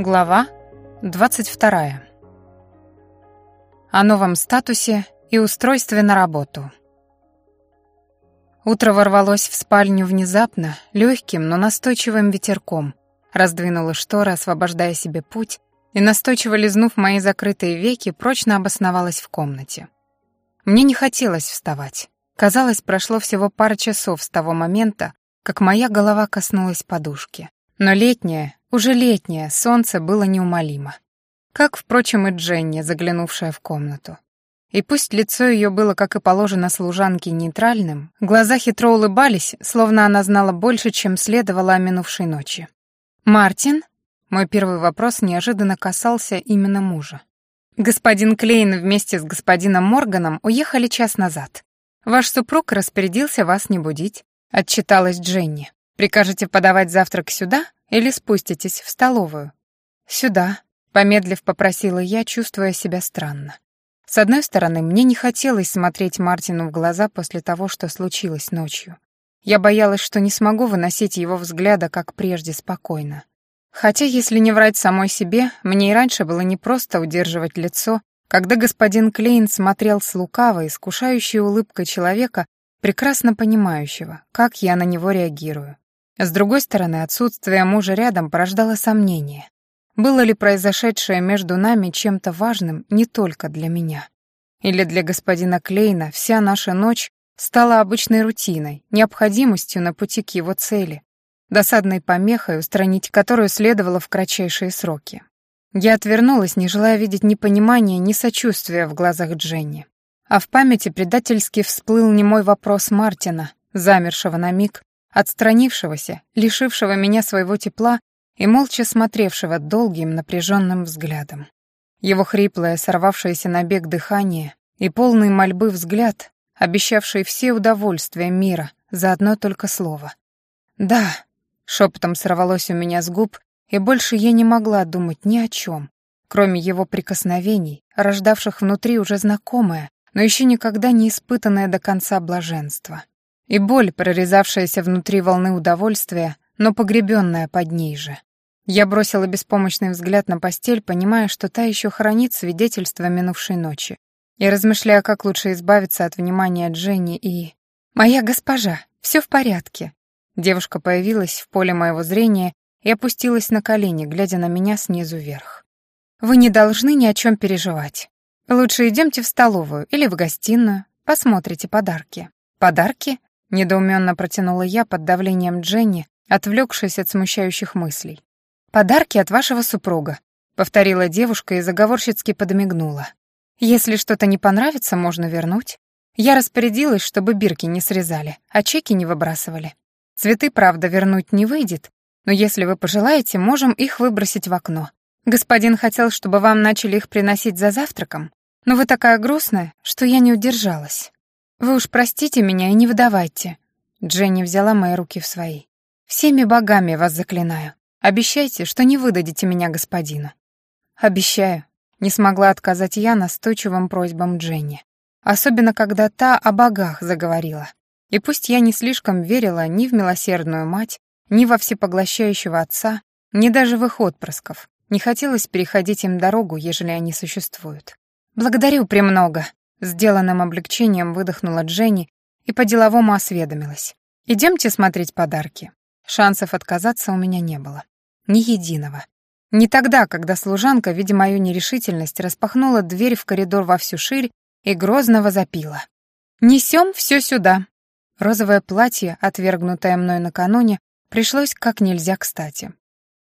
Глава 22. О новом статусе и устройстве на работу. Утро ворвалось в спальню внезапно, легким, но настойчивым ветерком, раздвинула шторы, освобождая себе путь, и настойчиво лизнув мои закрытые веки, прочно обосновалась в комнате. Мне не хотелось вставать. Казалось, прошло всего пара часов с того момента, как моя голова коснулась подушки. Но летнее, уже летнее, солнце было неумолимо. Как, впрочем, и Дженни, заглянувшая в комнату. И пусть лицо ее было, как и положено служанке, нейтральным, глаза хитро улыбались, словно она знала больше, чем следовало о минувшей ночи. «Мартин?» Мой первый вопрос неожиданно касался именно мужа. «Господин Клейн вместе с господином Морганом уехали час назад. «Ваш супруг распорядился вас не будить», — отчиталась Дженни. «Прикажете подавать завтрак сюда или спуститесь в столовую?» «Сюда», — помедлив попросила я, чувствуя себя странно. С одной стороны, мне не хотелось смотреть Мартину в глаза после того, что случилось ночью. Я боялась, что не смогу выносить его взгляда, как прежде, спокойно. Хотя, если не врать самой себе, мне и раньше было непросто удерживать лицо, когда господин Клейн смотрел с лукавой, искушающей улыбкой человека, прекрасно понимающего, как я на него реагирую. С другой стороны, отсутствие мужа рядом порождало сомнение. Было ли произошедшее между нами чем-то важным не только для меня? Или для господина Клейна вся наша ночь стала обычной рутиной, необходимостью на пути к его цели, досадной помехой, устранить которую следовало в кратчайшие сроки? Я отвернулась, не желая видеть ни понимания, ни сочувствия в глазах Дженни. А в памяти предательски всплыл немой вопрос Мартина, замершего на миг, отстранившегося, лишившего меня своего тепла и молча смотревшего долгим напряженным взглядом. Его хриплое, сорвавшееся на бег дыхание и полный мольбы взгляд, обещавший все удовольствия мира за одно только слово. «Да», — шепотом сорвалось у меня с губ, и больше я не могла думать ни о чем, кроме его прикосновений, рождавших внутри уже знакомое, но еще никогда не испытанное до конца блаженство. И боль, прорезавшаяся внутри волны удовольствия, но погребенная под ней же. Я бросила беспомощный взгляд на постель, понимая, что та еще хранит свидетельство минувшей ночи. И размышляя, как лучше избавиться от внимания Дженни и... «Моя госпожа, все в порядке». Девушка появилась в поле моего зрения и опустилась на колени, глядя на меня снизу вверх. «Вы не должны ни о чем переживать. Лучше идемте в столовую или в гостиную, посмотрите подарки». «Подарки?» — недоуменно протянула я под давлением Дженни, отвлекшись от смущающих мыслей. «Подарки от вашего супруга», — повторила девушка и заговорщицки подмигнула. «Если что-то не понравится, можно вернуть. Я распорядилась, чтобы бирки не срезали, а чеки не выбрасывали. Цветы, правда, вернуть не выйдет, но если вы пожелаете, можем их выбросить в окно. Господин хотел, чтобы вам начали их приносить за завтраком, но вы такая грустная, что я не удержалась. Вы уж простите меня и не выдавайте». Дженни взяла мои руки в свои. «Всеми богами вас заклинаю. Обещайте, что не выдадите меня господину». «Обещаю», — не смогла отказать я настойчивым просьбам Дженни. Особенно, когда та о богах заговорила. И пусть я не слишком верила ни в милосердную мать, ни во всепоглощающего отца, ни даже в их отпрысков. Не хотелось переходить им дорогу, ежели они существуют. «Благодарю премного», — сделанным облегчением выдохнула Дженни и по-деловому осведомилась. «Идемте смотреть подарки». Шансов отказаться у меня не было. Ни единого. Не тогда, когда служанка, видя мою нерешительность, распахнула дверь в коридор во всю ширь и грозно возопила. «Несем все сюда!» Розовое платье, отвергнутое мной накануне, пришлось как нельзя кстати.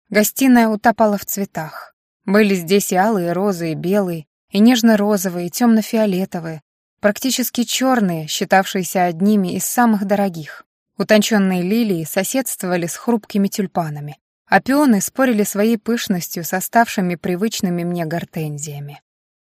Гостиная утопала в цветах. Были здесь и алые розы, и белые, и нежно-розовые, и темно-фиолетовые, практически черные, считавшиеся одними из самых дорогих. Утонченные лилии соседствовали с хрупкими тюльпанами, а пионы спорили своей пышностью с оставшими привычными мне гортензиями.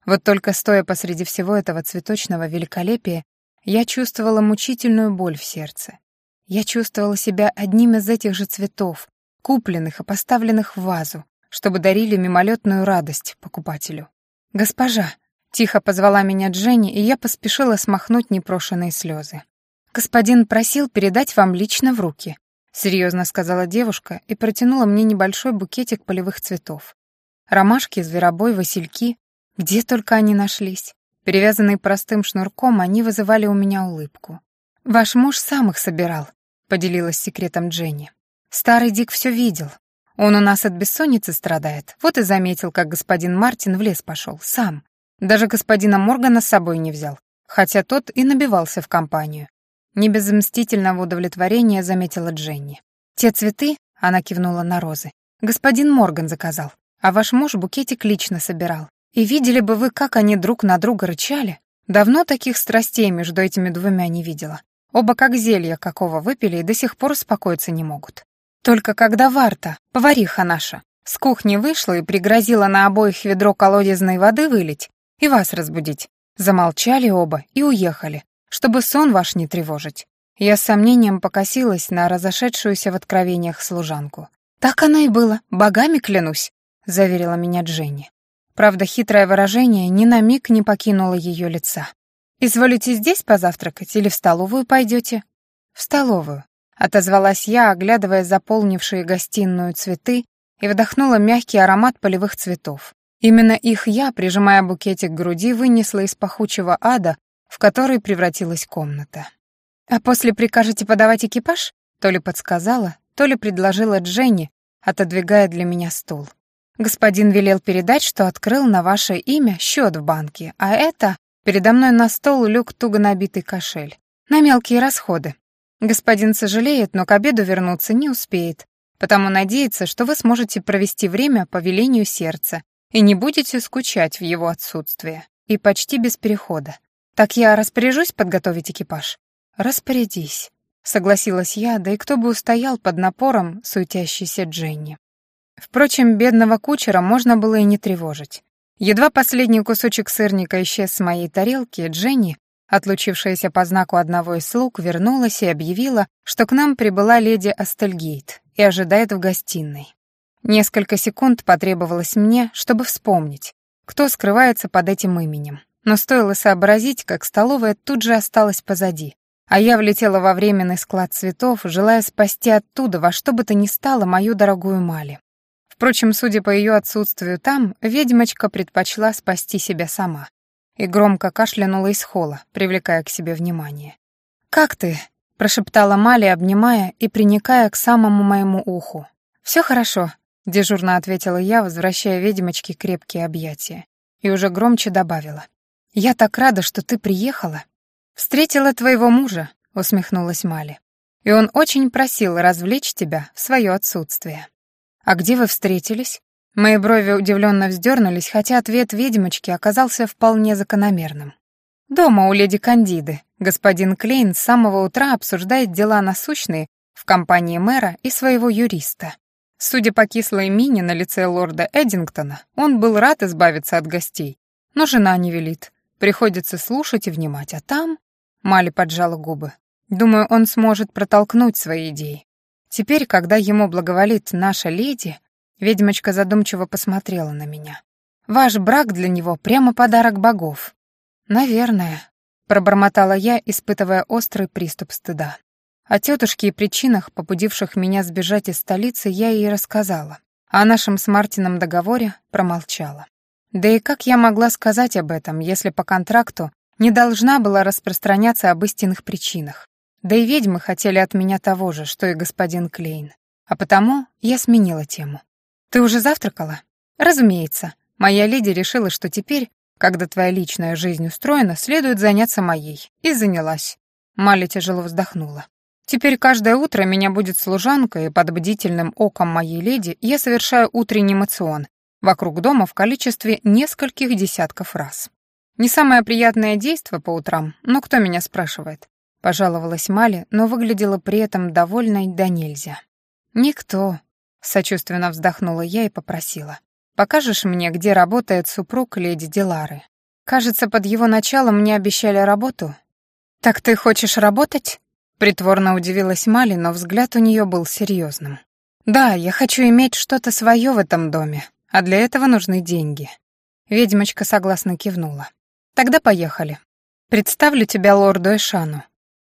Вот только стоя посреди всего этого цветочного великолепия, я чувствовала мучительную боль в сердце. Я чувствовала себя одним из этих же цветов, купленных и поставленных в вазу, чтобы дарили мимолетную радость покупателю. «Госпожа!» — тихо позвала меня Дженни, и я поспешила смахнуть непрошенные слезы. «Господин просил передать вам лично в руки», — серьезно сказала девушка и протянула мне небольшой букетик полевых цветов. Ромашки, зверобой, васильки. Где только они нашлись. Перевязанные простым шнурком, они вызывали у меня улыбку. «Ваш муж сам их собирал», — поделилась секретом Дженни. «Старый Дик все видел. Он у нас от бессонницы страдает. Вот и заметил, как господин Мартин в лес пошел. Сам. Даже господина Моргана с собой не взял. Хотя тот и набивался в компанию. Не без мстительного удовлетворения заметила Дженни. «Те цветы», — она кивнула на розы, — «господин Морган заказал, а ваш муж букетик лично собирал. И видели бы вы, как они друг на друга рычали. Давно таких страстей между этими двумя не видела. Оба как зелья какого выпили и до сих пор успокоиться не могут. Только когда Варта, повариха наша, с кухни вышла и пригрозила на обоих ведро колодезной воды вылить и вас разбудить, замолчали оба и уехали, чтобы сон ваш не тревожить. Я с сомнением покосилась на разошедшуюся в откровениях служанку. «Так оно и было, богами клянусь», — заверила меня Дженни. Правда, хитрое выражение ни на миг не покинуло ее лица. «Изволите здесь позавтракать или в столовую пойдете?» «В столовую», — отозвалась я, оглядывая заполнившие гостиную цветы и вдохнула мягкий аромат полевых цветов. Именно их я, прижимая букетик к груди, вынесла из пахучего ада, в который превратилась комната. «А после прикажете подавать экипаж?» То ли подсказала, то ли предложила Дженни, отодвигая для меня стул. Господин велел передать, что открыл на ваше имя счет в банке, а это передо мной на стол лег туго набитый кошель. На мелкие расходы. Господин сожалеет, но к обеду вернуться не успеет, потому надеется, что вы сможете провести время по велению сердца и не будете скучать в его отсутствие. И почти без перехода. Так я распоряжусь подготовить экипаж? Распорядись, согласилась я, да и кто бы устоял под напором суетящейся Дженни. Впрочем, бедного кучера можно было и не тревожить. Едва последний кусочек сырника исчез с моей тарелки, Дженни, отлучившаяся по знаку одного из слуг, вернулась и объявила, что к нам прибыла леди Астельгейт и ожидает в гостиной. Несколько секунд потребовалось мне, чтобы вспомнить, кто скрывается под этим именем. Но стоило сообразить, как столовая тут же осталась позади, а я влетела во временный склад цветов, желая спасти оттуда во что бы то ни стало мою дорогую Мали. Впрочем, судя по ее отсутствию там, ведьмочка предпочла спасти себя сама и громко кашлянула из холла, привлекая к себе внимание. «Как ты?» — прошептала Мали, обнимая и приникая к самому моему уху. «Все хорошо», — дежурно ответила я, возвращая ведьмочке крепкие объятия, и уже громче добавила. «Я так рада, что ты приехала». «Встретила твоего мужа», — усмехнулась Мали. «И он очень просил развлечь тебя в свое отсутствие». «А где вы встретились?» Мои брови удивленно вздернулись, хотя ответ ведьмочки оказался вполне закономерным. «Дома у леди Кандиды. Господин Клейн с самого утра обсуждает дела насущные в компании мэра и своего юриста. Судя по кислой мине на лице лорда Эдингтона, он был рад избавиться от гостей, но жена не велит. Приходится слушать и внимать, а там...» Мали поджала губы. «Думаю, он сможет протолкнуть свои идеи. Теперь, когда ему благоволит наша леди, ведьмочка задумчиво посмотрела на меня. Ваш брак для него прямо подарок богов. Наверное, пробормотала я, испытывая острый приступ стыда. О тетушке и причинах, побудивших меня сбежать из столицы, я ей рассказала. А о нашем с Мартином договоре промолчала. Да и как я могла сказать об этом, если по контракту не должна была распространяться об истинных причинах? Да и ведьмы хотели от меня того же, что и господин Клейн. А потому я сменила тему. «Ты уже завтракала?» «Разумеется. Моя леди решила, что теперь, когда твоя личная жизнь устроена, следует заняться моей. И занялась». Мали тяжело вздохнула. «Теперь каждое утро меня будет служанка, и под бдительным оком моей леди я совершаю утренний мацион вокруг дома в количестве нескольких десятков раз. Не самое приятное действо по утрам, но кто меня спрашивает? Пожаловалась Мали, но выглядела при этом довольной да нельзя. «Никто», — сочувственно вздохнула я и попросила. «Покажешь мне, где работает супруг леди Дилары? Кажется, под его началом мне обещали работу». «Так ты хочешь работать?» Притворно удивилась Мали, но взгляд у нее был серьезным. «Да, я хочу иметь что-то свое в этом доме, а для этого нужны деньги». Ведьмочка согласно кивнула. «Тогда поехали. Представлю тебя лорду Эшану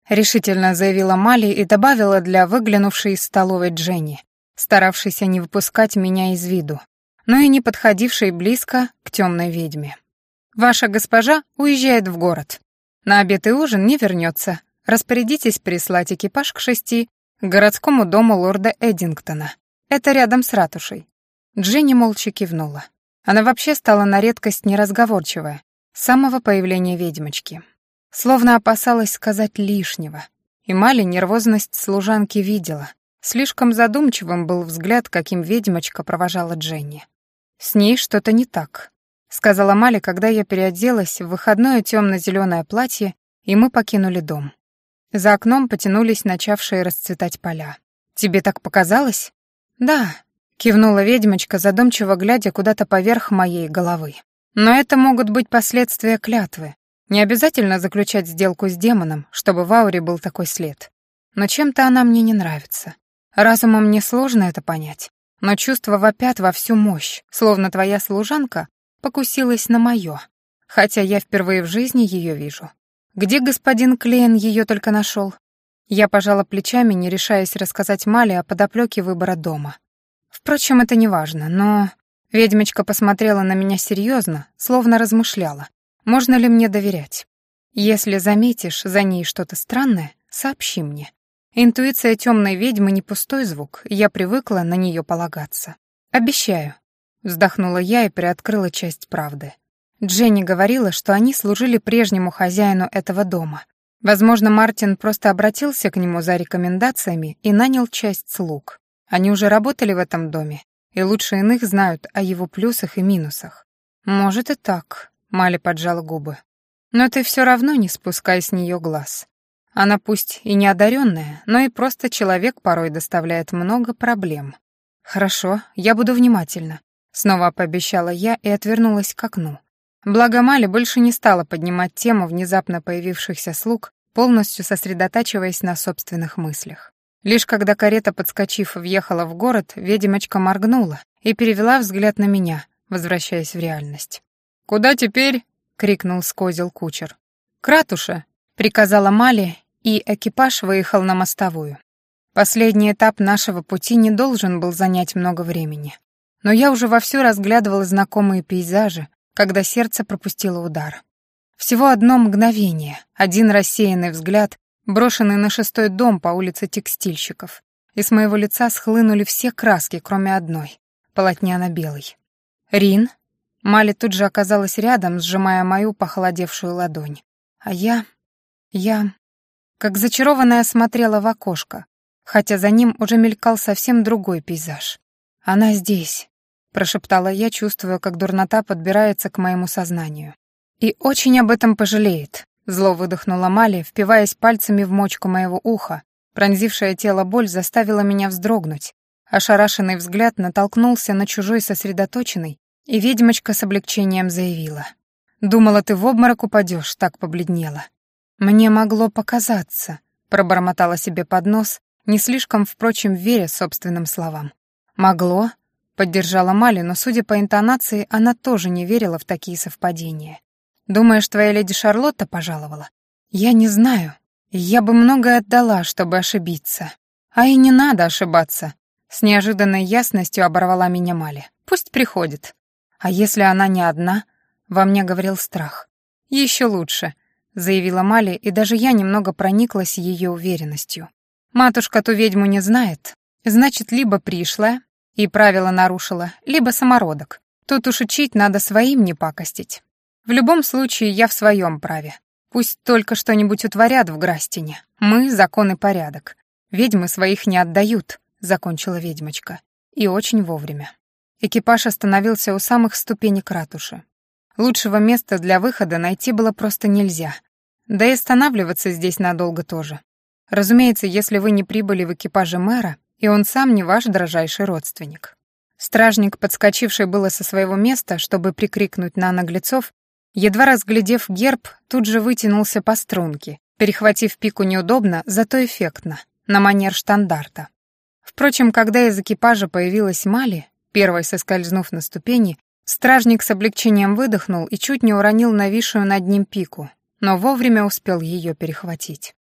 решительно заявила Мали и добавила для выглянувшей из столовой Дженни, старавшейся не выпускать меня из виду. но и не подходившей близко к темной ведьме. «Ваша госпожа уезжает в город. На обед и ужин не вернется. Распорядитесь прислать экипаж к шести к городскому дому лорда Эдингтона. Это рядом с ратушей». Дженни молча кивнула. Она вообще стала на редкость неразговорчивая с самого появления ведьмочки. Словно опасалась сказать лишнего. И Мали нервозность служанки видела. Слишком задумчивым был взгляд, каким ведьмочка провожала Дженни. «С ней что-то не так», — сказала Мали, когда я переоделась в выходное темно-зеленое платье, и мы покинули дом. За окном потянулись начавшие расцветать поля. «Тебе так показалось?» «Да», — кивнула ведьмочка, задумчиво глядя куда-то поверх моей головы. «Но это могут быть последствия клятвы. Не обязательно заключать сделку с демоном, чтобы в ауре был такой след. Но чем-то она мне не нравится. Разумом мне сложно это понять, но чувства вопят во всю мощь, словно твоя служанка покусилась на мое, хотя я впервые в жизни ее вижу. Где господин Клейн ее только нашел? Я пожала плечами, не решаясь рассказать Мали о подоплеке выбора дома. Впрочем, это не важно, но... Ведьмочка посмотрела на меня серьезно, словно размышляла. Можно ли мне доверять? Если заметишь за ней что-то странное, сообщи мне. Интуиция темной ведьмы не пустой звук, я привыкла на нее полагаться. Обещаю. Вздохнула я и приоткрыла часть правды. Дженни говорила, что они служили прежнему хозяину этого дома. Возможно, Мартин просто обратился к нему за рекомендациями и нанял часть слуг. Они уже работали в этом доме, и лучше иных знают о его плюсах и минусах. Может и так, Мали поджала губы. Но ты все равно не спускай с нее глаз. Она пусть и не одаренная, но и просто человек порой доставляет много проблем. «Хорошо, я буду внимательна», — снова пообещала я и отвернулась к окну. Благо Мали больше не стала поднимать тему внезапно появившихся слуг, полностью сосредотачиваясь на собственных мыслях. Лишь когда карета, подскочив, въехала в город, ведьмочка моргнула и перевела взгляд на меня, возвращаясь в реальность. «Куда теперь?» — крикнул с козел кучер. «К ратуше», — приказала Мали, и экипаж выехал на мостовую. Последний этап нашего пути не должен был занять много времени. Но я уже вовсю разглядывала знакомые пейзажи, когда сердце пропустило удар. Всего одно мгновение, один рассеянный взгляд, брошенный на шестой дом по улице текстильщиков, и с моего лица схлынули все краски, кроме одной, полотняно-белой. «Рин?» Мали тут же оказалась рядом, сжимая мою похолодевшую ладонь. А я... я как зачарованная смотрела в окошко, хотя за ним уже мелькал совсем другой пейзаж. «Она здесь», — прошептала я, чувствуя, как дурнота подбирается к моему сознанию. «И очень об этом пожалеет», — зло выдохнула Мали, впиваясь пальцами в мочку моего уха. Пронзившая тело боль заставила меня вздрогнуть. Ошарашенный взгляд натолкнулся на чужой сосредоточенный, и ведьмочка с облегчением заявила. «Думала, ты в обморок упадешь, так побледнела. «Мне могло показаться», — пробормотала себе под нос, не слишком, впрочем, веря собственным словам. «Могло?» — поддержала Мали, но, судя по интонации, она тоже не верила в такие совпадения. «Думаешь, твоя леди Шарлотта пожаловала?» «Я не знаю. Я бы многое отдала, чтобы ошибиться. А и не надо ошибаться», — с неожиданной ясностью оборвала меня Мали. «Пусть приходит. А если она не одна?» — во мне говорил страх. «Еще лучше заявила Мали, и даже я немного прониклась ее уверенностью. Матушка ту ведьму не знает, значит, либо пришлая и правила нарушила, либо самородок. Тут уж учить надо своим не пакостить. В любом случае, я в своем праве. Пусть только что-нибудь утворят в Грастине. Мы — закон и порядок. Ведьмы своих не отдают, — закончила ведьмочка. И очень вовремя. Экипаж остановился у самых ступенек ратуши. Лучшего места для выхода найти было просто нельзя. Да и останавливаться здесь надолго тоже. Разумеется, если вы не прибыли в экипаже мэра, и он сам не ваш дрожайший родственник. Стражник, подскочивший было со своего места, чтобы прикрикнуть на наглецов, едва разглядев герб, тут же вытянулся по струнке, перехватив пику неудобно, зато эффектно, на манер штандарта. Впрочем, когда из экипажа появилась Мали, первой соскользнув на ступени, стражник с облегчением выдохнул и чуть не уронил нависшую над ним пику, но вовремя успел ее перехватить.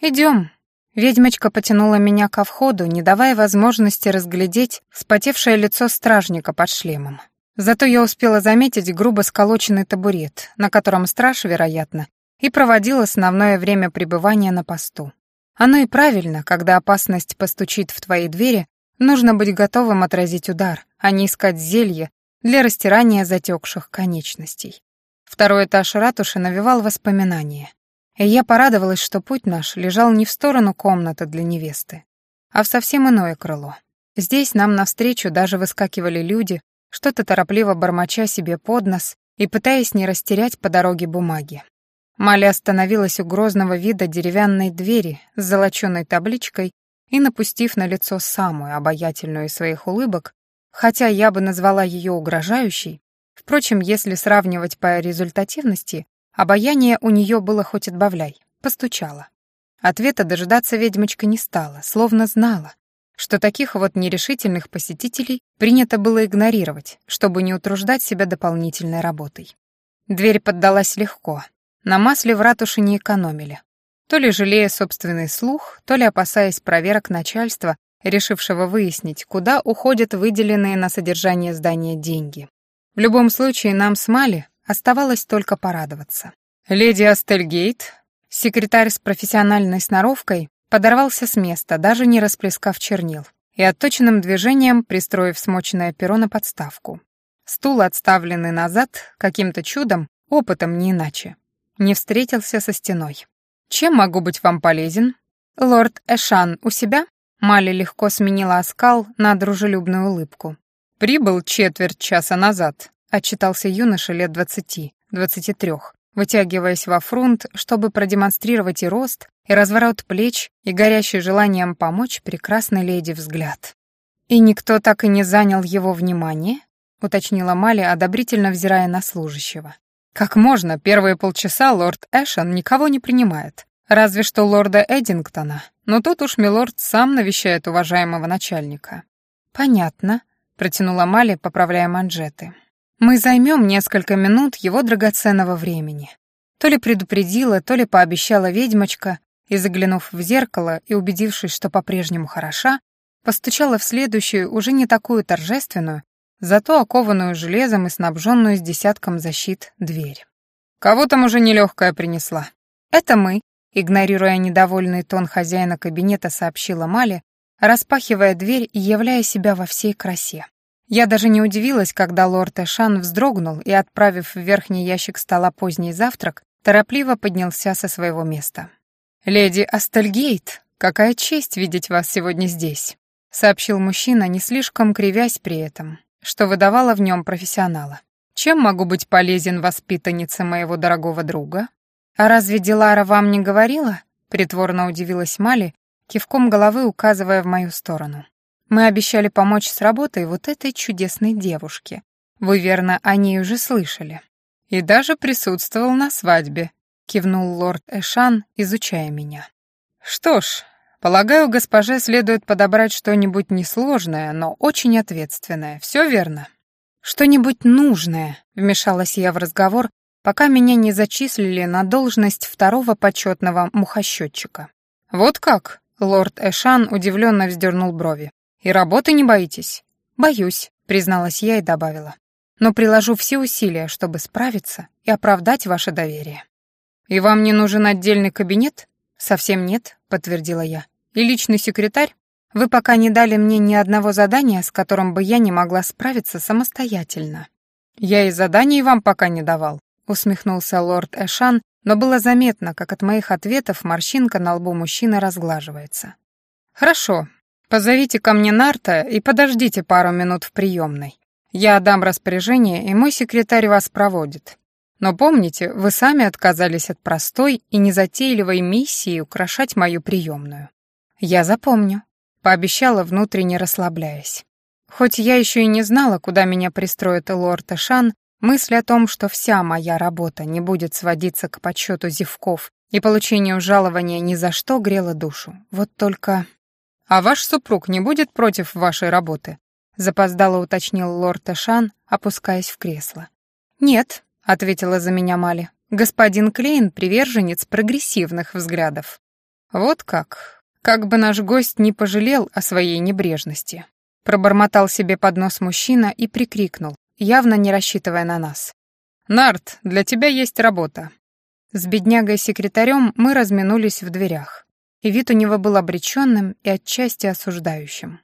«Идем». Ведьмочка потянула меня ко входу, не давая возможности разглядеть вспотевшее лицо стражника под шлемом. Зато я успела заметить грубо сколоченный табурет, на котором страж, вероятно, и проводил основное время пребывания на посту. Оно и правильно, когда опасность постучит в твои двери, нужно быть готовым отразить удар, а не искать зелье для растирания затекших конечностей. Второй этаж ратуши навевал воспоминания. И я порадовалась, что путь наш лежал не в сторону комнаты для невесты, а в совсем иное крыло. Здесь нам навстречу даже выскакивали люди, что-то торопливо бормоча себе под нос и пытаясь не растерять по дороге бумаги. Маля остановилась у грозного вида деревянной двери с золоченой табличкой и, напустив на лицо самую обаятельную из своих улыбок, хотя я бы назвала ее угрожающей, впрочем, если сравнивать по результативности, обаяние у нее было хоть отбавляй, постучала. Ответа дожидаться ведьмочка не стала, словно знала, что таких вот нерешительных посетителей принято было игнорировать, чтобы не утруждать себя дополнительной работой. Дверь поддалась легко, на масле в ратуше не экономили. То ли жалея собственный слух, то ли опасаясь проверок начальства, решившего выяснить, куда уходят выделенные на содержание здания деньги. В любом случае, нам с Мали оставалось только порадоваться. Леди Астельгейт, секретарь с профессиональной сноровкой, подорвался с места, даже не расплескав чернил, и отточенным движением пристроив смоченное перо на подставку. Стул, отставленный назад, каким-то чудом, опытом не иначе, не встретился со стеной. «Чем могу быть вам полезен?» «Лорд Эшан у себя?» Мали легко сменила оскал на дружелюбную улыбку. «Прибыл четверть часа назад», — отчитался юноша лет двадцати, двадцати трех, вытягиваясь во фронт, чтобы продемонстрировать и рост, и разворот плеч, и горящий желанием помочь прекрасной леди взгляд. «И никто так и не занял его внимание?» — уточнила Мали, одобрительно взирая на служащего. Как можно, первые полчаса лорд Эшен никого не принимает. Разве что лорда Эдингтона, но тут уж милорд сам навещает уважаемого начальника. «Понятно», — протянула Мали, поправляя манжеты. «Мы займем несколько минут его драгоценного времени». То ли предупредила, то ли пообещала ведьмочка, и, заглянув в зеркало и убедившись, что по-прежнему хороша, постучала в следующую, уже не такую торжественную, зато окованную железом и снабженную с десятком защит дверь. «Кого там уже нелегкая принесла?» «Это мы», — игнорируя недовольный тон хозяина кабинета, сообщила Мали, распахивая дверь и являя себя во всей красе. Я даже не удивилась, когда лорд Эшан вздрогнул и, отправив в верхний ящик стола поздний завтрак, торопливо поднялся со своего места. «Леди Астельгейт, какая честь видеть вас сегодня здесь», — сообщил мужчина, не слишком кривясь при этом что выдавало в нем профессионала. Чем могу быть полезен воспитаннице моего дорогого друга? А разве Дилара вам не говорила? Притворно удивилась Мали, кивком головы указывая в мою сторону. Мы обещали помочь с работой вот этой чудесной девушке. Вы, верно, о ней уже слышали. И даже присутствовал на свадьбе, кивнул лорд Эшан, изучая меня. Что ж, Полагаю, госпоже следует подобрать что-нибудь несложное, но очень ответственное. Все верно? Что-нибудь нужное, вмешалась я в разговор, пока меня не зачислили на должность второго почетного мухосчетчика. Вот как? Лорд Эшан удивленно вздернул брови. И работы не боитесь? Боюсь, призналась я и добавила. Но приложу все усилия, чтобы справиться и оправдать ваше доверие. И вам не нужен отдельный кабинет? Совсем нет, подтвердила я и личный секретарь, вы пока не дали мне ни одного задания, с которым бы я не могла справиться самостоятельно. Я и заданий вам пока не давал, усмехнулся лорд Эшан, но было заметно, как от моих ответов морщинка на лбу мужчины разглаживается. Хорошо, позовите ко мне Нарта и подождите пару минут в приемной. Я дам распоряжение, и мой секретарь вас проводит. Но помните, вы сами отказались от простой и незатейливой миссии украшать мою приемную. «Я запомню», — пообещала, внутренне расслабляясь. Хоть я еще и не знала, куда меня пристроит лорд Эшан, мысль о том, что вся моя работа не будет сводиться к подсчету зевков и получению жалования ни за что грела душу. Вот только... «А ваш супруг не будет против вашей работы?» — запоздало уточнил лорд Эшан, опускаясь в кресло. «Нет», — ответила за меня Мали, — «господин Клейн — приверженец прогрессивных взглядов». «Вот как. Как бы наш гость не пожалел о своей небрежности. Пробормотал себе под нос мужчина и прикрикнул, явно не рассчитывая на нас. «Нарт, для тебя есть работа». С беднягой-секретарем мы разминулись в дверях, и вид у него был обреченным и отчасти осуждающим.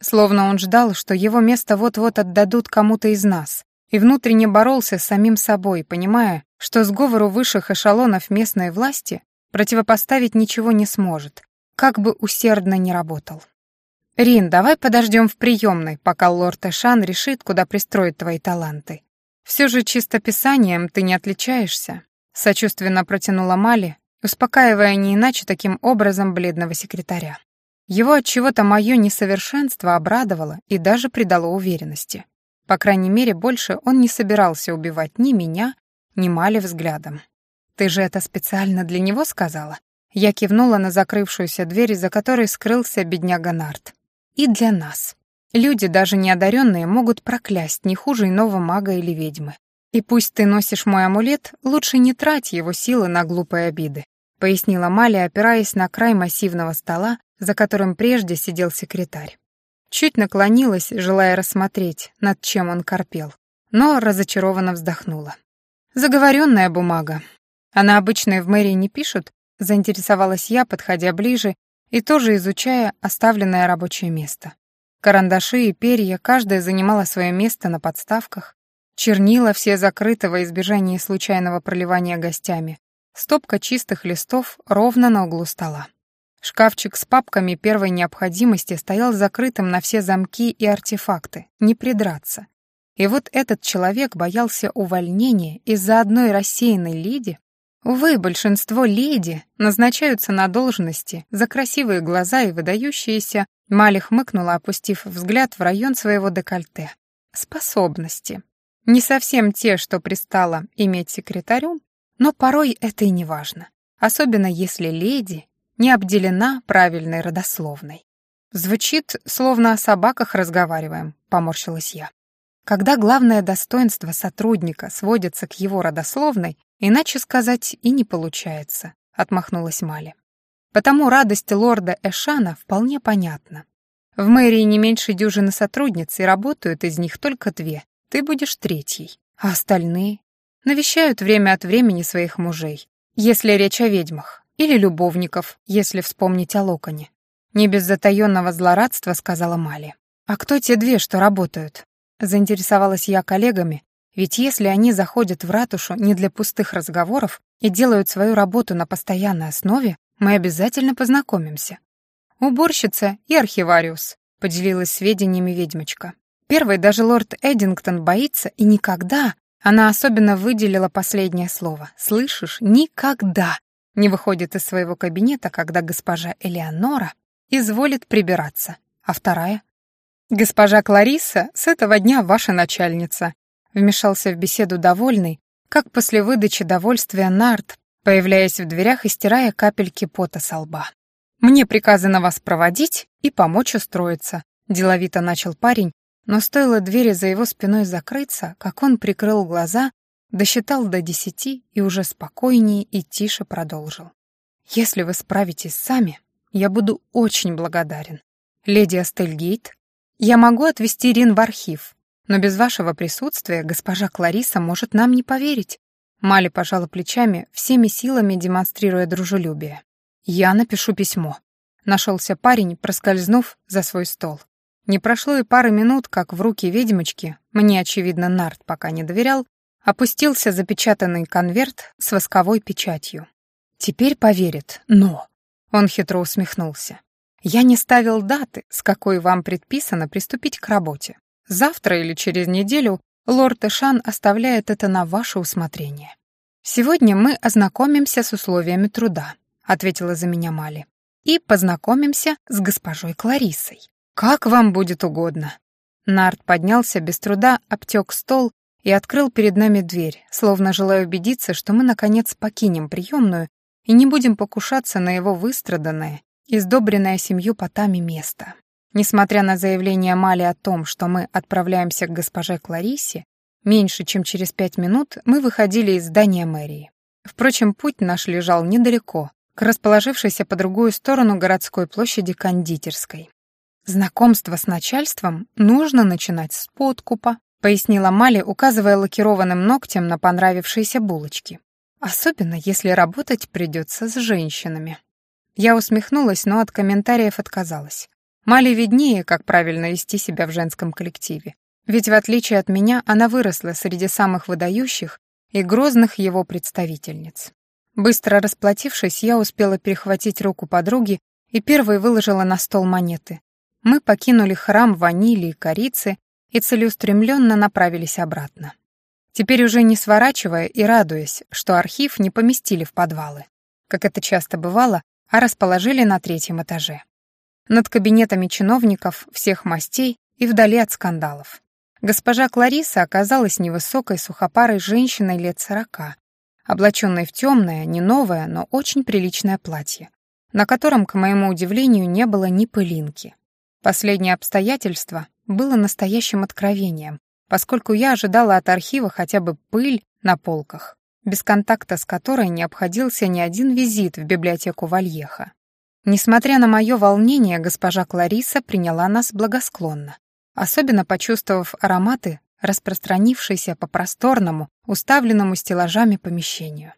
Словно он ждал, что его место вот-вот отдадут кому-то из нас, и внутренне боролся с самим собой, понимая, что сговору высших эшелонов местной власти противопоставить ничего не сможет, как бы усердно ни работал. «Рин, давай подождем в приемной, пока лорд Эшан решит, куда пристроить твои таланты. Все же чистописанием ты не отличаешься», — сочувственно протянула Мали, успокаивая не иначе таким образом бледного секретаря. Его от чего-то мое несовершенство обрадовало и даже придало уверенности. По крайней мере, больше он не собирался убивать ни меня, ни Мали взглядом. «Ты же это специально для него сказала?» Я кивнула на закрывшуюся дверь, за которой скрылся бедняга Нарт. «И для нас. Люди, даже неодаренные, могут проклясть не хуже иного мага или ведьмы. И пусть ты носишь мой амулет, лучше не трать его силы на глупые обиды», пояснила Маля, опираясь на край массивного стола, за которым прежде сидел секретарь. Чуть наклонилась, желая рассмотреть, над чем он корпел, но разочарованно вздохнула. Заговоренная бумага. Она обычно в мэрии не пишут, заинтересовалась я, подходя ближе и тоже изучая оставленное рабочее место. Карандаши и перья, каждая занимала свое место на подставках, чернила все закрыты во избежание случайного проливания гостями, стопка чистых листов ровно на углу стола. Шкафчик с папками первой необходимости стоял закрытым на все замки и артефакты, не придраться. И вот этот человек боялся увольнения из-за одной рассеянной леди. Увы, большинство леди назначаются на должности за красивые глаза и выдающиеся, Мали хмыкнула, опустив взгляд в район своего декольте. Способности. Не совсем те, что пристало иметь секретарю, но порой это и не важно. Особенно если леди не обделена правильной родословной. Звучит, словно о собаках разговариваем, поморщилась я. Когда главное достоинство сотрудника сводится к его родословной, иначе сказать и не получается, отмахнулась Мали. Потому радость лорда Эшана вполне понятна. В мэрии не меньше дюжины сотрудниц, и работают из них только две. Ты будешь третьей. А остальные? Навещают время от времени своих мужей, если речь о ведьмах. Или любовников, если вспомнить о Локоне. Не без затаённого злорадства сказала Мали. «А кто те две, что работают?» Заинтересовалась я коллегами, ведь если они заходят в ратушу не для пустых разговоров и делают свою работу на постоянной основе, мы обязательно познакомимся. «Уборщица и архивариус», — поделилась сведениями ведьмочка. Первый даже лорд Эдингтон боится и никогда, она особенно выделила последнее слово. «Слышишь? Никогда не выходит из своего кабинета, когда госпожа Элеонора изволит прибираться, а вторая «Госпожа Клариса с этого дня ваша начальница», вмешался в беседу довольный, как после выдачи довольствия Нарт, появляясь в дверях и стирая капельки пота со лба. «Мне приказано вас проводить и помочь устроиться», деловито начал парень, но стоило двери за его спиной закрыться, как он прикрыл глаза Досчитал до десяти и уже спокойнее и тише продолжил. «Если вы справитесь сами, я буду очень благодарен. Леди Астельгейт, я могу отвезти Рин в архив, но без вашего присутствия госпожа Клариса может нам не поверить». Мали пожала плечами, всеми силами демонстрируя дружелюбие. «Я напишу письмо». Нашелся парень, проскользнув за свой стол. Не прошло и пары минут, как в руки ведьмочки, мне, очевидно, Нарт пока не доверял, Опустился запечатанный конверт с восковой печатью. Теперь поверит, но... Он хитро усмехнулся. Я не ставил даты, с какой вам предписано приступить к работе. Завтра или через неделю лорд Эшан оставляет это на ваше усмотрение. Сегодня мы ознакомимся с условиями труда, ответила за меня Мали. И познакомимся с госпожой Кларисой. Как вам будет угодно. Нарт поднялся без труда, обтек стол и открыл перед нами дверь, словно желая убедиться, что мы, наконец, покинем приемную и не будем покушаться на его выстраданное, издобренное семью потами место. Несмотря на заявление Мали о том, что мы отправляемся к госпоже Кларисе, меньше чем через пять минут мы выходили из здания мэрии. Впрочем, путь наш лежал недалеко, к расположившейся по другую сторону городской площади кондитерской. «Знакомство с начальством нужно начинать с подкупа», пояснила Мали, указывая лакированным ногтем на понравившиеся булочки. «Особенно, если работать придется с женщинами». Я усмехнулась, но от комментариев отказалась. Мали виднее, как правильно вести себя в женском коллективе. Ведь в отличие от меня, она выросла среди самых выдающих и грозных его представительниц. Быстро расплатившись, я успела перехватить руку подруги и первой выложила на стол монеты. Мы покинули храм ванили и корицы и целеустремленно направились обратно. Теперь уже не сворачивая и радуясь, что архив не поместили в подвалы, как это часто бывало, а расположили на третьем этаже. Над кабинетами чиновников всех мастей и вдали от скандалов. Госпожа Клариса оказалась невысокой сухопарой женщиной лет сорока, облаченной в темное, не новое, но очень приличное платье, на котором, к моему удивлению, не было ни пылинки. Последнее обстоятельство было настоящим откровением, поскольку я ожидала от архива хотя бы пыль на полках, без контакта с которой не обходился ни один визит в библиотеку Вальеха. Несмотря на мое волнение, госпожа Клариса приняла нас благосклонно, особенно почувствовав ароматы, распространившиеся по просторному, уставленному стеллажами помещению.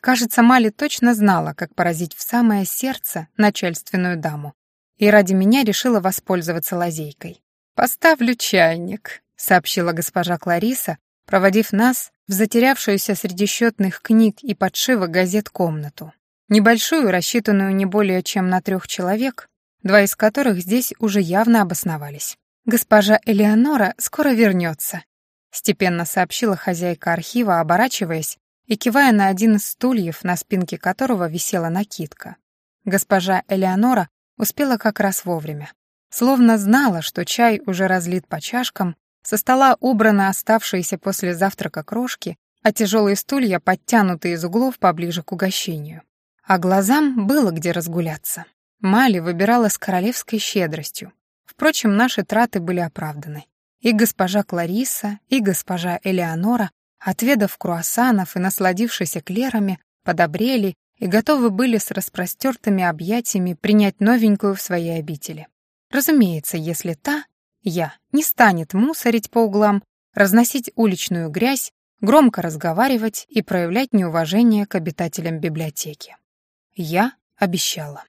Кажется, Мали точно знала, как поразить в самое сердце начальственную даму, и ради меня решила воспользоваться лазейкой. «Поставлю чайник», — сообщила госпожа Клариса, проводив нас в затерявшуюся среди счетных книг и подшивок газет комнату. Небольшую, рассчитанную не более чем на трех человек, два из которых здесь уже явно обосновались. «Госпожа Элеонора скоро вернется», — степенно сообщила хозяйка архива, оборачиваясь и кивая на один из стульев, на спинке которого висела накидка. Госпожа Элеонора успела как раз вовремя. Словно знала, что чай уже разлит по чашкам, со стола убраны оставшиеся после завтрака крошки, а тяжелые стулья подтянуты из углов поближе к угощению. А глазам было где разгуляться. Мали выбирала с королевской щедростью. Впрочем, наши траты были оправданы. И госпожа Клариса, и госпожа Элеонора, отведав круассанов и насладившись эклерами, подобрели и готовы были с распростертыми объятиями принять новенькую в своей обители. Разумеется, если та, я, не станет мусорить по углам, разносить уличную грязь, громко разговаривать и проявлять неуважение к обитателям библиотеки. Я обещала.